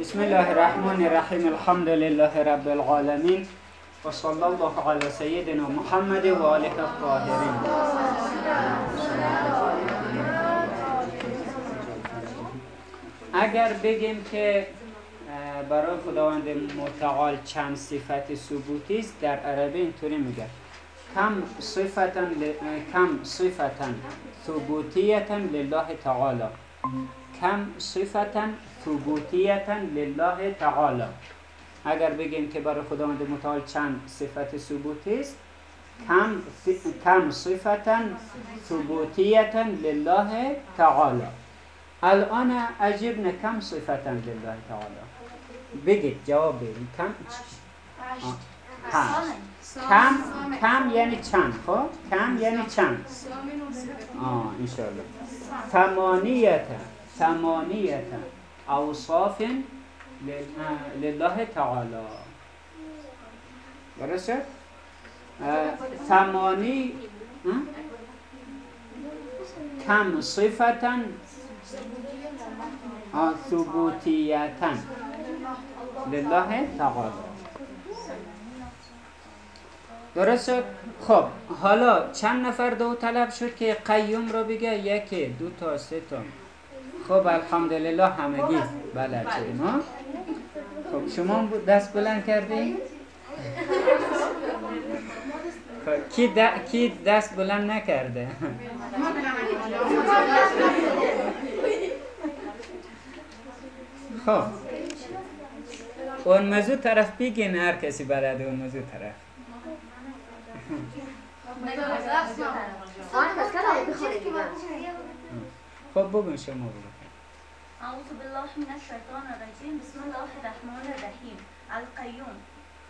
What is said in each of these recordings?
بسم الله الرحمن الرحیم الحمد لله رب العالمین و صلی الله علی سیدنا محمد و آله الطاهرین اگر بگیم که برای خداوند متعال چند صفت ثبوتی است در عربی اینطوری میگه. کم صفتا ل... کم صفتا ثبوتیتا لله تعالی. کم صفتا ثبوتیتا لله تعالی. اگر بگیم که برای خداوند متعال چند صفت ثبوتی است کم کم صفتا ثبوتیتا لله تعالی. الان عجبنا کم صفتا لله تعالی. بگید جواب بدید کم کم کم یعنی چند؟ خب؟ کم یعنی چند؟ آه انشاءالله. ثمانیت ثمانیت اوصاف لله تعالی. درسته؟ ثمانی کم صفتا ثبوتیتا. لله تعالی. درست خب حالا چند نفر دو طلب شد که قیوم رو بگه؟ یکی دو تا سه تا. خب الحمدلله همگی بلد شدیم ها؟ خب شما دست بلند کردیم خب کی, کی دست بلند نکرده؟ خب اون موضوع طرف بگین هر کسی برده اون موضوع طرف. خب بگون شما بگون اعوذ بالله من الشیطان الرجیم بسم الله الرحمن الرحیم القیوم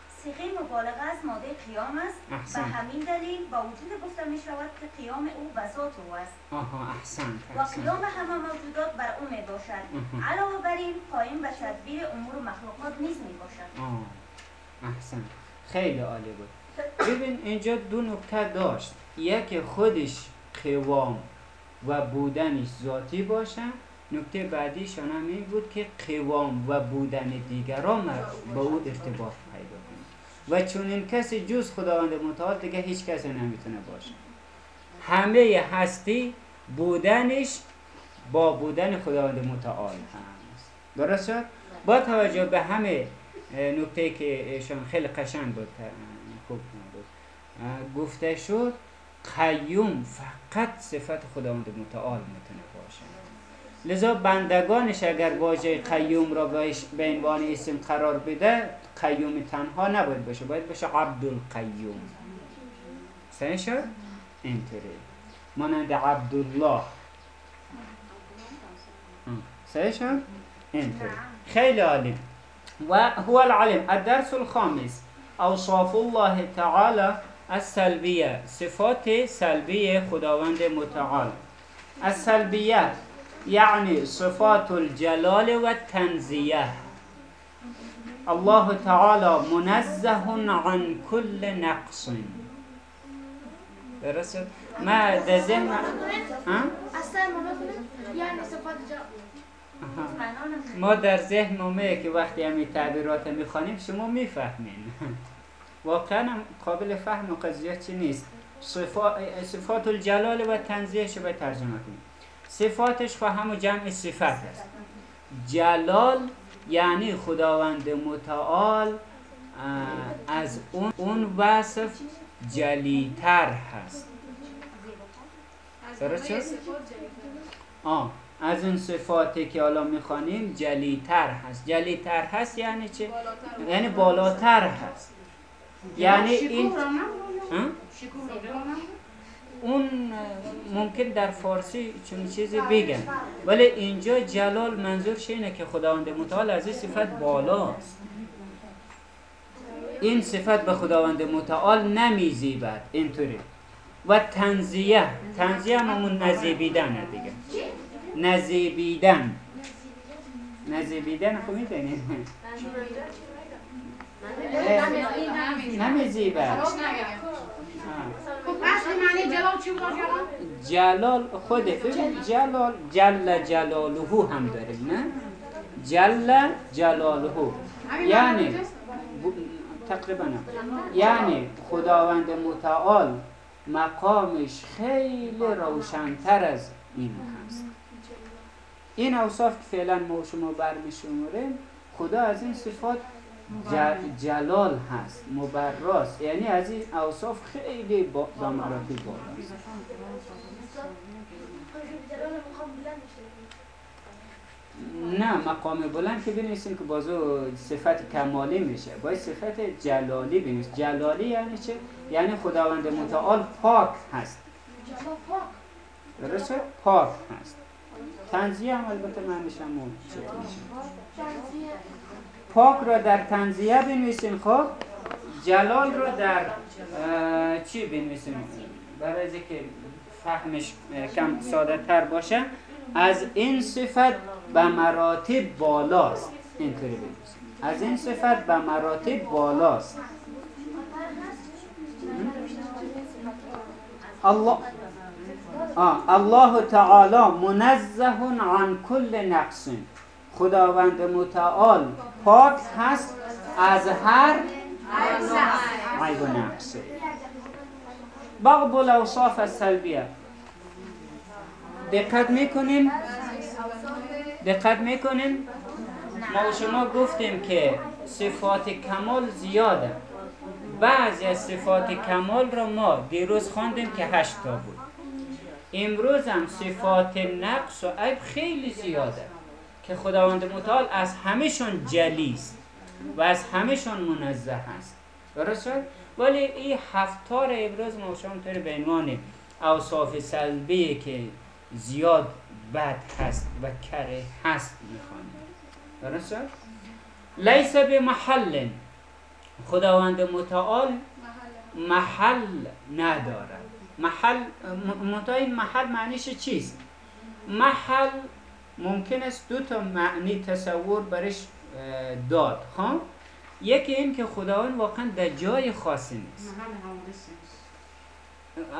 صیغه مبالغه از ماده قیام است. و همین دلیل با وجود گفته می شود که قیام او به ذات او است. آها احسن و قیام همه موجودات بر او می باشد. علاوه بر این قایم به تدبیر امور مخلوقات نیز می باشد. آه احسن. خیلی عالی بود. ببین اینجا دو نکته داشت. یک خودش قوام و بودنش ذاتی باشه. نکته بعدیش هم این بود که قوام و بودن دیگران با او ارتباط پیدا کنه. و چون این کسی جز خداوند متعال دیگه هیچ کسی نمی‌تونه باشه. همه هستی بودنش با بودن خداوند متعال هست. درست شد؟ با توجه به همه نکته که ایشان خیلی قشنگ بود خوب گفته شد قیوم فقط صفت خداوند متعال می‌تونه باشه. لذا بندگانش اگر واژه قیوم را به عنوان اسم قرار بده قیوم تنها نباید باشه. باید باشه عبدالقیوم. سعی شد؟ اینطوری. مانند عبدالله. سعی شد؟ اینطوری. خیلی عالی. و هو العلم الدرس الخامس. اوصاف الله تعالی السلبیه. صفات سلبی خداوند متعال. السلبیه. یعنی صفات الجلال و تنزیه. الله تعالی منزه عن کل نقص. درست ما در ذهن ما در ذهن ما که وقتی همین تعبیرات می‌خوانیم شما می‌فهمین. واقعا قابل فهم قضیه چی نیست؟ صفات, صفات الجلال و تنزیه شبه ترجمه کنیم؟ صفاتش خواهم همون جمع صفت است. جلال یعنی خداوند متعال از اون, اون وصف جلیتر هست. درست شد؟ آه از اون صفاتی که حالا می‌خوانیم جلیتر هست. جلیتر هست یعنی چه؟ یعنی بالاتر هست. یعنی این اون ممکن در فارسی چون چیزی بگن. ولی اینجا جلال منظورش اینه که خداوند متعال از این صفت بالاست. این صفت به خداوند متعال نمیزیبد. اینطوری. و تنزیه. تنزیه همون نزیبیدن دیگه. نزیبیدن. نزیبیدن خب می‌دونید نمیزیبد جلال خود جلال؟ جل جلاله هم داریم نه؟ جل جلاله. یعنی تقریبا. یعنی خداوند متعال مقامش خیلی روشنتر از این هست. این اوصاف که فعلا ما شما برمیشماریم خدا از این صفات جلال هست مبراست یعنی از این اوصاف خیلی با, با مراتب بالاست نه مقام بلند که بنویسیم که بازو صفت کمالی میشه باید صفت جلالی بنویسیم جلالی یعنی چه؟ یعنی خداوند متعال پاک هست درسته؟ پاک هست تنزیه هم البته معنیش هم چه پاک را در تنزیه بنویسیم خب؟ جلال را در چی بنویسیم؟ برای که فهمش کم ساده تر باشه از این صفت به مراتب بالاست. اینطوری بنویسیم. از این صفت به مراتب بالاست. الله آه. الله تعالی منزه عن کل نقص. خداوند متعال پاک هست از هر عیب و نقص. بعض الاوصاف السلبیه دقت می‌کنیم دقت می‌کنیم ما شما گفتیم که صفات کمال زیاده. بعضی از صفات کمال را ما دیروز خواندیم که هشت تا بود. امروز هم صفات نقص و عیب خیلی زیاده. که خداوند متعال از همهشون جلیست و از همهشون منزه هست. درست ولی این هفتار ابراز ما شما به عنوان اوصاف سلبی که زیاد بد هست و کره هست می‌خوانیم درست لیس به محل. خداوند متعال محل ندارد. محل متعال محل معنیش چیست؟ محل ممکن است دو تا معنی تصور برش داد خب یکی این که خداوند واقعا در جای خاصی نیست.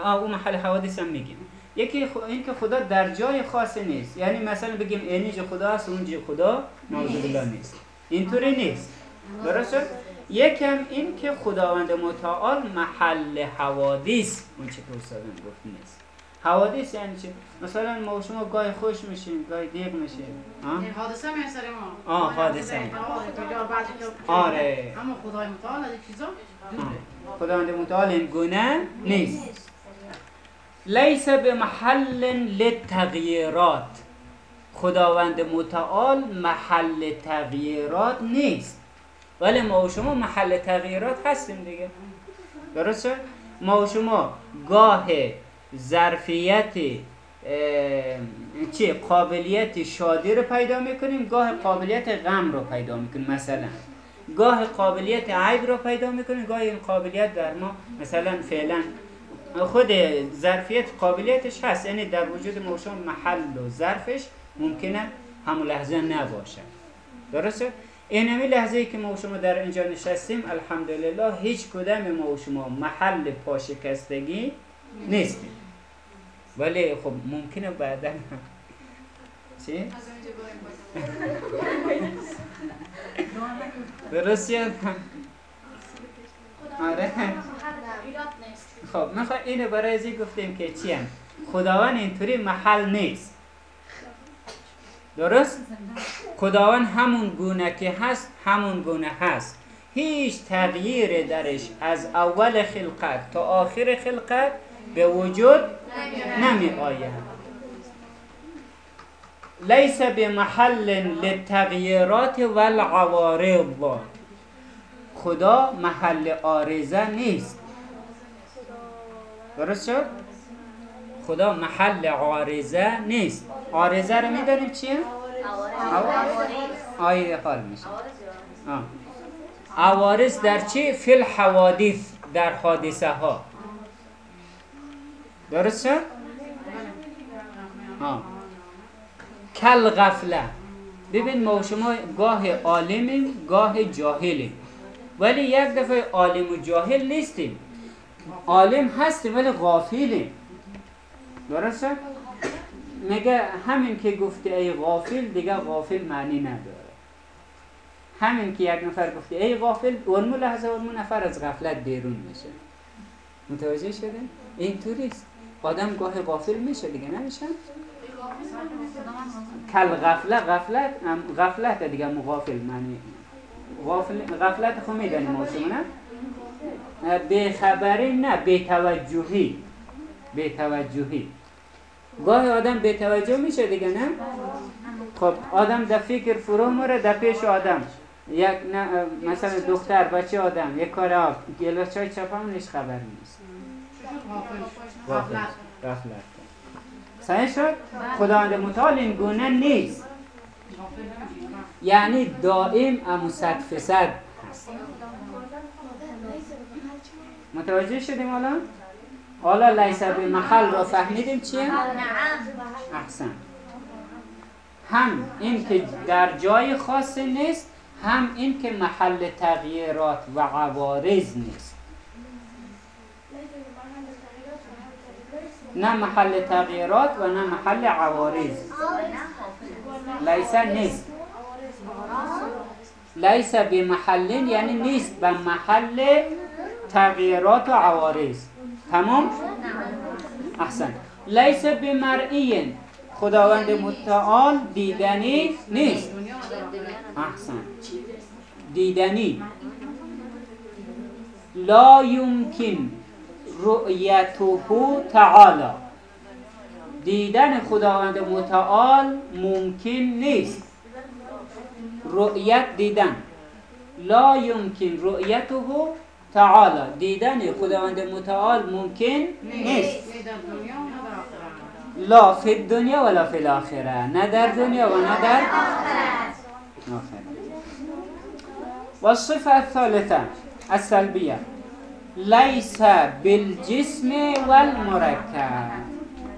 آه اون محل حوادث هم میگیم. یکی این که خدا در جای خاصی نیست. یعنی مثلا بگیم اینجا خدا است اونجا خدا نعوذ بالله نیست. اینطوری نیست. درست یکم این که خداوند متعال محل حوادث اون چه که استادم گفت نیست. حوادث یعنی چی؟ مثلا ما شما گاهی خوش میشیم گاهی دیگ میشیم حادثه می سر ما. آه حادثه آره اما خدای متعال. از چیزا. خداوند متعال این گونه نیست. لیس به محل لتغییرات خداوند متعال محل تغییرات نیست. ولی ما و شما محل تغییرات هستیم دیگه. درسته؟ ما و شما گاه ظرفیت چی قابلیت شادی رو پیدا می‌کنیم گاه قابلیت غم رو پیدا می‌کنیم مثلا. گاه قابلیت عیب رو پیدا می‌کنیم گاه این قابلیت در ما مثلا فعلا خود ظرفیت قابلیتش هست یعنی در وجود ما محل و ظرفش ممکنه همون لحظه نباشه. درسته؟ این همی لحظه که ما شما در اینجا نشستیم الحمدلله هیچ کدام ما شما محل پاشکستگی نیستیم. ولی خب ممکنه بعدا چی؟ درسته؟ آره خب می‌خوای اینو برای ازی گفتیم که چی هم خداوند اینطوری محل نیست درست؟ خداوند همون گونه که هست همون گونه هست هیچ تغییر درش از اول خلقت تا آخر خلقت به وجود نمی آید. لیس به محل لتغییرات والعوارض. خدا محل آرزه نیست. درست شد؟ خدا محل عارضه نیست. عارضه رو می‌دانیم چیه؟ آیه حال میشه. عوارض در چی؟ فی الحوادث در حادثه ها درست شد؟ کل غفله. ببین ما شما گاه عالمیم گاه جاهلیم. ولی یک دفعه عالم و جاهل نیستیم. عالم هستیم ولی غافلیم. درسته؟ میگه همین که گفتی ای غافل دیگه غافل معنی نداره. همین که یک نفر گفتی ای غافل اون لحظه اون نفر از غفلت بیرون میشه. متوجه شده؟ این توریست آدم گاه غافل میشه دیگه نمیشه؟ کل غفله غفلت غفلت دیگه مغافل معنی. غافل غفلت خو میدانی موضوع نه؟ به خبری نه به توجهی. به توجهی. گاه آدم به توجه میشه دیگه نه؟ خب آدم در فکر فرو مره در پیش آدم. یک نه مثلا دختر بچه آدم یک کار آب گلاس چای چپم نیش خبر نیست. غفلت صحیح شد؟ خداوند متعال این گونه نیست. یعنی دائم امو صد فصد هست متوجه شدیم حالا؟ حالا لیس به محل را فهمیدیم چیه؟ احسن. هم این که در جای خاص نیست هم این که محل تغییرات و عوارض نیست. نه محل تغییرات و نه محل عوارض. لیس نیست. لیس به محل یعنی نیست به محل تغییرات و عوارض. تمام؟ احسن. لیس به مرئی خداوند متعال دیدنی نیست. احسن. دیدنی. لا یمکن. رؤیته تعالی. دیدن خداوند متعال ممکن نیست. رؤیت دیدن. لا یمکن رؤیته تعالی. دیدن خداوند متعال ممکن نیست. لا فی الدنیا ولا فی الاخره. نه در دنیا و نه در آخرت و الصفه الثالثه السلبیه لیس بالجسم والمرکب.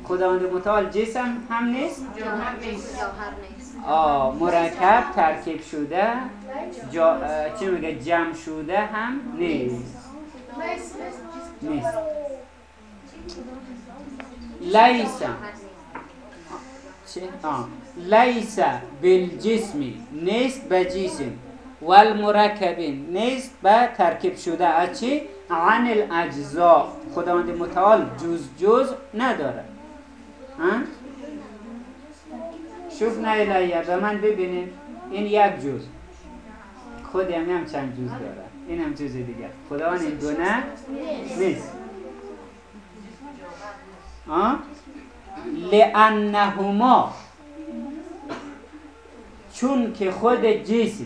خداوند متعال جسم هم نیست؟ آه مرکب ترکیب شده. جا چی میگه؟ جمع شده هم نیست. نیست. لیس. چه؟ آه. لیس بالجسم. نیست به جسم. والمرکب. نیست به ترکیب شده. از چی؟ عن الاجزاء خداوند متعال جز جز نداره. شوف نه به من ببینید این یک جز. خودی هم, هم چند جز داره. این هم جز دیگه خداوند این دونه نیست. لانهما چون که خود جسم.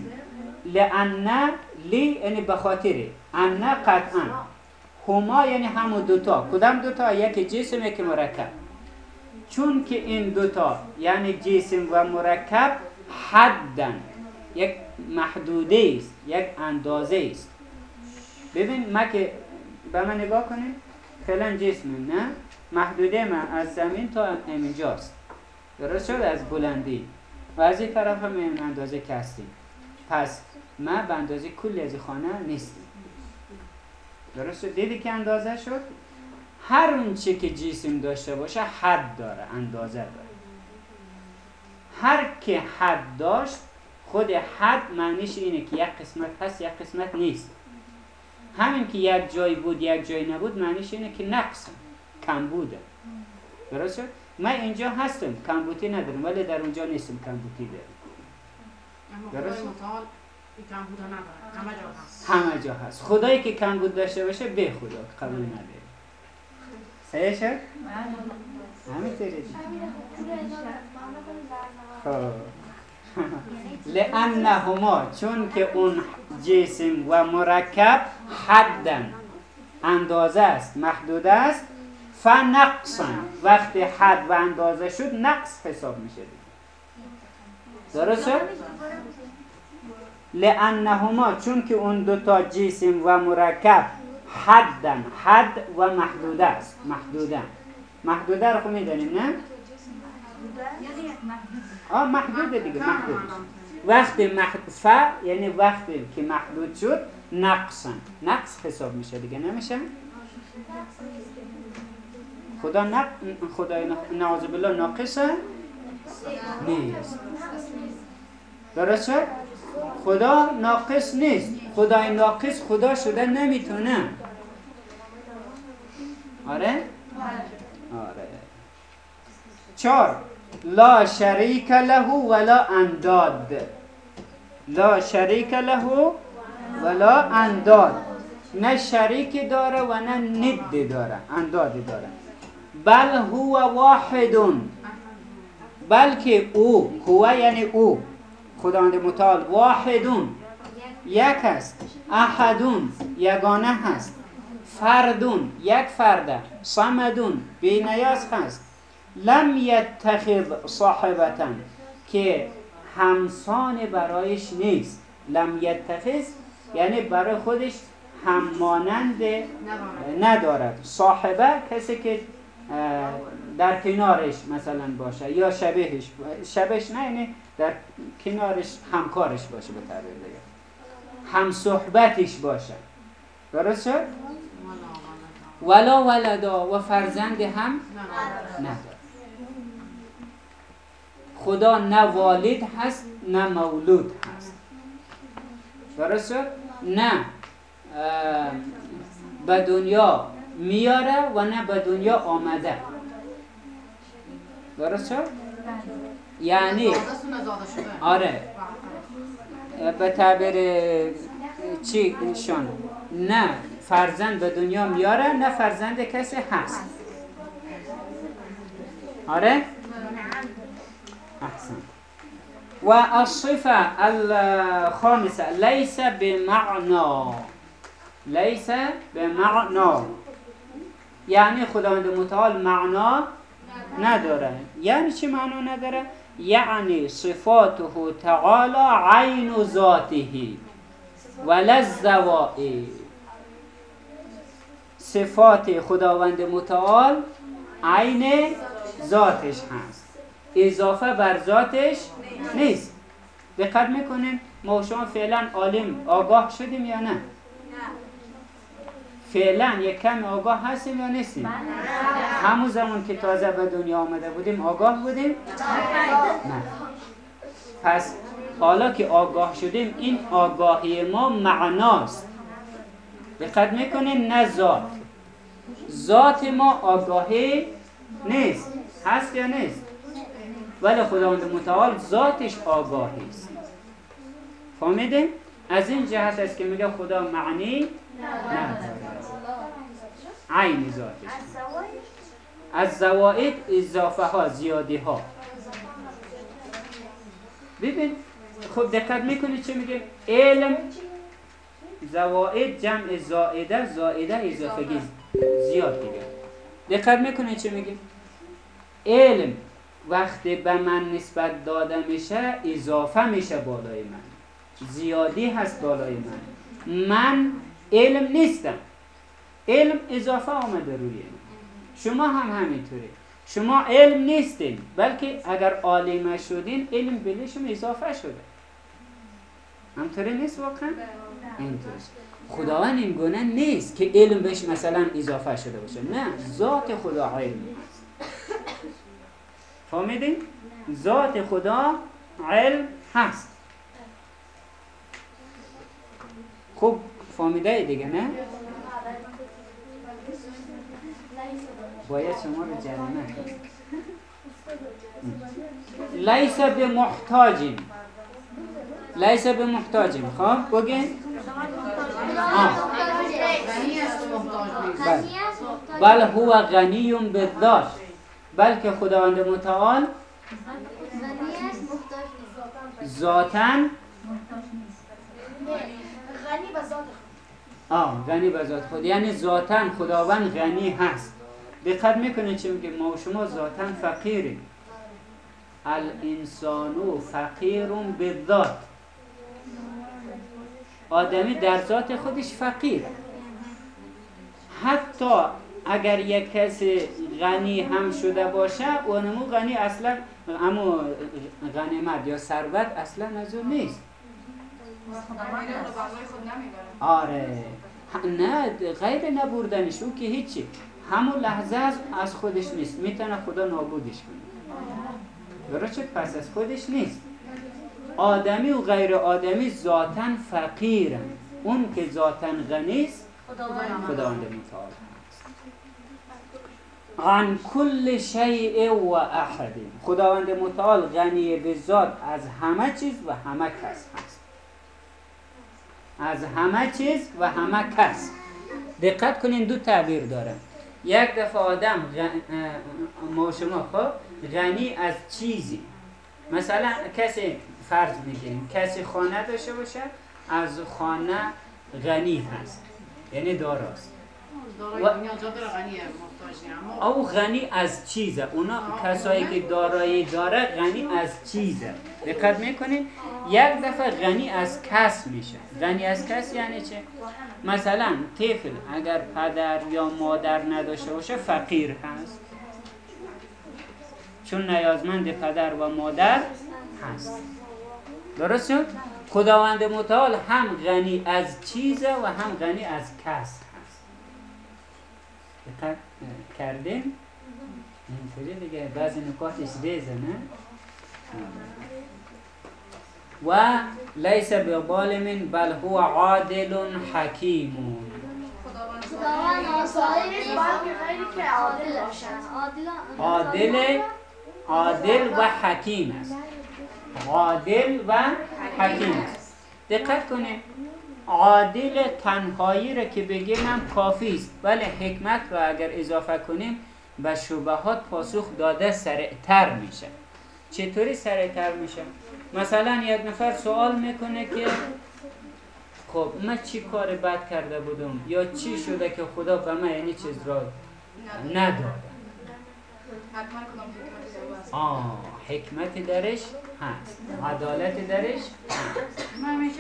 لانه لی یعنی بخاطره انه قطعا. هما یعنی همون دوتا. کدام دوتا؟ یکی جسم یکی مرکب. چون که این دوتا یعنی جسم و مرکب حدن یک محدوده است یک اندازه است. ببین ما که به من نگاه کنید فعلا جسم نه؟ محدوده من از زمین تا اینجاست. درست شد؟ از بلندی. و از این طرف هم اندازه کستیم پس ما به اندازه کلی از خانه نیستیم. درست شد؟ دیدی که اندازه شد؟ هر اون چی که جسم داشته باشه حد داره اندازه داره. هر که حد داشت خود حد معنیش اینه که یک قسمت هست یک قسمت نیست. همین که یک جای بود یک جای نبود معنیش اینه که نقص کم بوده. درست شد؟ ما اینجا هستم کمبوتی ندارم ولی در اونجا نیستم کمبوتی دارم. درست همه جا هست. خدایی که کمبود داشته باشه به خدا قبول نداره صحیح شد؟ همینطوری. خب. لانهما چون که اون جسم و مرکب حدن. اندازه است محدود است. فنقصا وقتی حد و اندازه شد نقص حساب میشه درست شد؟ لانهما چون که اون دوتا جسم و مرکب حدن حد و محدوده است. محدوده. محدوده رو خب می‌دانیم نه؟ آه محدوده دیگه محدود. وقتی محدود ف یعنی وقتی که محدود شد نقصا نقص حساب میشه دیگه نمیشه؟ خدا نق... خدای نعوذ بالله ناقصه؟ نیست. درست شد؟ خدا ناقص نیست. خدای ناقص خدا شده نمی‌تونه. آره؟ آره. چهار. لا شریک له ولا انداد. لا شریک له ولا انداد. نه شریک داره و نه ند داره. انداد داره. بل هو واحد بلکه او هو یعنی او. خداوند متعال واحدون یک است احدون یگانه هست فردون یک فرده صمدون بینیاز هست. لم یتخذ صاحبتا که همسان برایش نیست. لم یتخذ یعنی برای خودش هم مانند ندارد. صاحبه کسی که در کنارش مثلا باشه یا شبهش شبهش نه یعنی در کنارش همکارش باشه به تعبیر دیگه هم صحبتش باشه درست شد؟ ولا ولدا و فرزند هم نداره خدا نه والد هست نه مولود هست درست شد؟ نه به دنیا میاره و نه به دنیا آمده درست شد؟ یعنی آره. به تعبیر چی شون؟ نه فرزند به دنیا میاره نه فرزند کسی هست. آره؟ احسن. و الصفه الخامسه ليس بمعنا ليس بمعنا یعنی خداوند متعال معنا نداره. یعنی چی معنا نداره؟ یعنی صفاته تعالی عین ذاته ولا صفات خداوند متعال عین ذاتش هست. اضافه بر ذاتش نیست. دقت می‌کنیم ما شما فعلا عالم آگاه شدیم یا نه. فعلا یک کم آگاه هستیم یا نیستیم؟ همون زمان که تازه به دنیا آمده بودیم آگاه بودیم؟ نه. پس حالا که آگاه شدیم این آگاهی ما معناست. دقت می‌کنیم نه ذات. ذات ما آگاهی نیست. هست یا نیست؟ ولی خداوند متعال ذاتش آگاهی است. فهمیدیم از این جهت است که میگه خدا معنی نداره. عین ذاتش از زوائد اضافه ها زیادی ها ببین خب دقت می‌کنید چه میگه؟ علم زوائد جمع زائده زائده اضافه زیاد دیگه. دقت می‌کنید چه میگه علم وقتی به من نسبت داده میشه اضافه میشه بالای من. زیادی هست بالای من. من علم نیستم. علم اضافه آمده روی شما هم همینطوری شما علم نیستین بلکه اگر عالمه شدین علم به شما اضافه شده. همطوری نیست واقعا؟ اینطوری خداوند این گونه نیست که علم بهش مثلا اضافه شده باشه. نه ذات خدا علم فهمیدین؟ ذات خدا علم هست. خوب فهمیده دیگه نه؟ باید شما رو جریمه لیس به محتاجیم لیس به محتاجیم خب بگین. بل هو غنی بالذات. بلکه خداوند متعال ذاتن غنی به ذات خود. یعنی ذاتن خداوند غنی هست. دقت می‌کنه چه میگه؟ ما و شما ذاتا فقیریم. الانسانو فقیرون ذات آدمی در ذات خودش فقیر. حتی اگر یک کسی غنی هم شده باشه اونمو غنی اصلا امو غنیمت یا ثروت اصلا از اون نیست. آره. نه غیر نبردنش او که هیچی. همون لحظه از, خودش نیست. می‌تونه خدا نابودش کنه. درسته؟ پس از خودش نیست. آدمی و غیر آدمی ذاتا فقیرن. اون که ذاتا غنی است خداوند متعال عن کل شیء و احد. خداوند متعال غنی به ذات از همه چیز و همه کس هست. از همه چیز و همه کس. دقت کنین دو تعبیر داره. یک دفعه آدم ما شما خب غنی از چیزی. مثلا کسی فرض می‌گیریم کسی خانه داشته باشه از خانه غنی هست یعنی داراست. و- او غنی از چیزه. اونا کسایی که دارایی داره غنی از چیزه. دقت می‌کنین یک دفعه غنی از کس میشه. غنی از کس یعنی چه؟ مثلا طفل اگر پدر یا مادر نداشته باشه فقیر هست. چون نیازمند پدر و مادر هست. درست شد؟ خداوند متعال هم غنی از چیزه و هم غنی از کس. اه، کردین؟ اینطوری دیگه بعضی نکاتش ریزه نه؟ و لیس بظالم بل هو عادل حکیم عادل عادل و حکیم است عادل و حکیم است دقت کنید عادل تنهایی را که بگیم هم کافی است. ولی حکمت را اگر اضافه کنیم به شبهات پاسخ داده سریعتر میشه. چطوری سریعتر میشه؟ مثلا یک نفر سوال می‌کنه که خب من چی کار بد کرده بودم؟ یا چی شده که خدا به من یعنی چیز را نداده؟ آه حکمت درش هست. عدالت درش من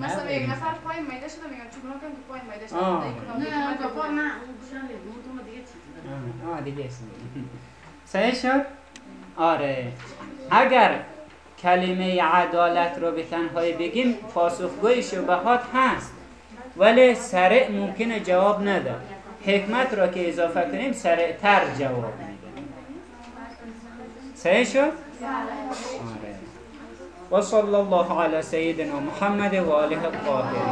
نفر پای میده شده میگن چون کنم که پای میده شده آه. دیگه بگی. صحیح شد آره اگر کلمه عدالت رو به تنهایی بگیم پاسخگوی شبهات هست ولی سریع ممکنه جواب نده حکمت را که اضافه کنیم سریعتر جواب میده. صحیح شد؟ وصلى الله على سيدنا محمد وآله الطاهرين.